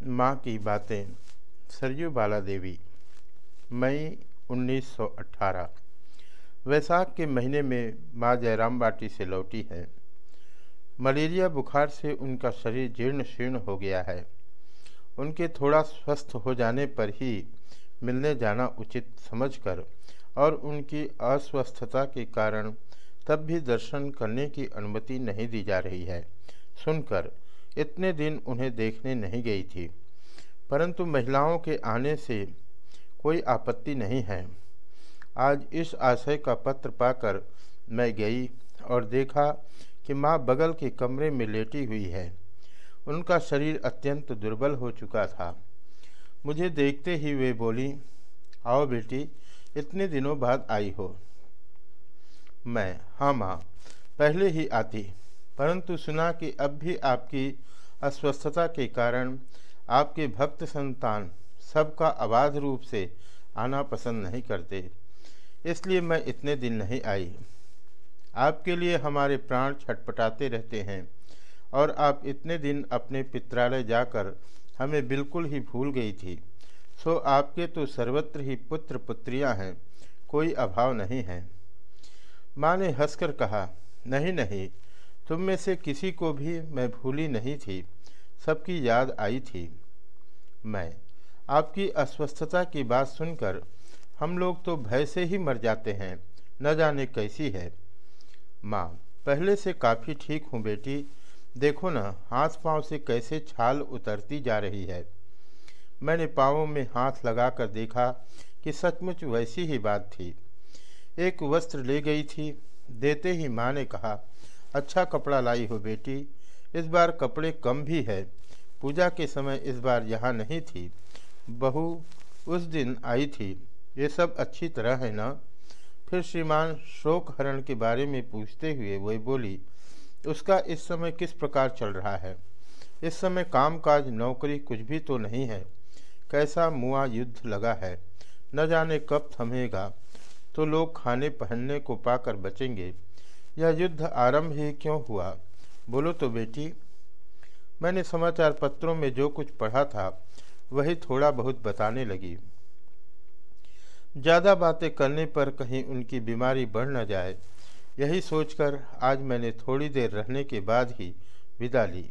माँ की बातें। सरयू बाला देवी मई 1918 वैसाख के महीने में माँ जयराम बाटी से लौटी है। मलेरिया बुखार से उनका शरीर जीर्ण शीर्ण हो गया है। उनके थोड़ा स्वस्थ हो जाने पर ही मिलने जाना उचित समझकर और उनकी अस्वस्थता के कारण तब भी दर्शन करने की अनुमति नहीं दी जा रही है, सुनकर इतने दिन उन्हें देखने नहीं गई थी। परंतु महिलाओं के आने से कोई आपत्ति नहीं है। आज इस आशय का पत्र पाकर मैं गई और देखा कि माँ बगल के कमरे में लेटी हुई है। उनका शरीर अत्यंत दुर्बल हो चुका था। मुझे देखते ही वे बोली, आओ बेटी, इतने दिनों बाद आई हो। मैं हाँ माँ, पहले ही आती। परंतु सुना कि अब भी आपकी अस्वस्थता के कारण आपके भक्त संतान सबका अबाध रूप से आना पसंद नहीं करते। इसलिए मैं इतने दिन नहीं आई। आपके लिए हमारे प्राण छटपटाते रहते हैं और आप इतने दिन अपने पित्रालय जाकर हमें बिल्कुल ही भूल गई थी। सो आपके तो सर्वत्र ही पुत्र पुत्रियाँ हैं, कोई अभाव नहीं है। माँ ने हंसकर कहा, नहीं नहीं तुम में से किसी को भी मैं भूली नहीं थी, सबकी याद आई थी। मैं, आपकी अस्वस्थता की बात सुनकर हम लोग तो भय से ही मर जाते हैं, न जाने कैसी है। माँ, पहले से काफ़ी ठीक हूँ बेटी, देखो ना हाथ पाँव से कैसे छाल उतरती जा रही है। मैंने पाँवों में हाथ लगाकर देखा कि सचमुच वैसी ही बात थी। एक वस्त्र ले गई थी, देते ही माँ ने कहा अच्छा कपड़ा लाई हो बेटी। इस बार कपड़े कम भी है। पूजा के समय इस बार यहाँ नहीं थी। बहू उस दिन आई थी। ये सब अच्छी तरह है ना? फिर श्रीमान शोक हरण के बारे में पूछते हुए वही बोली, उसका इस समय किस प्रकार चल रहा है? इस समय कामकाज, नौकरी कुछ भी तो नहीं है। कैसा मुआ युद्ध लगा है। न जाने कब थमेगा। तो लोग खाने पहनने को पाकर बचेंगे। यह युद्ध आरंभ ही क्यों हुआ? बोलो तो बेटी। मैंने समाचार पत्रों में जो कुछ पढ़ा था, वही थोड़ा बहुत बताने लगी। ज़्यादा बातें करने पर कहीं उनकी बीमारी बढ़ न जाए, यही सोचकर आज मैंने थोड़ी देर रहने के बाद ही विदा ली।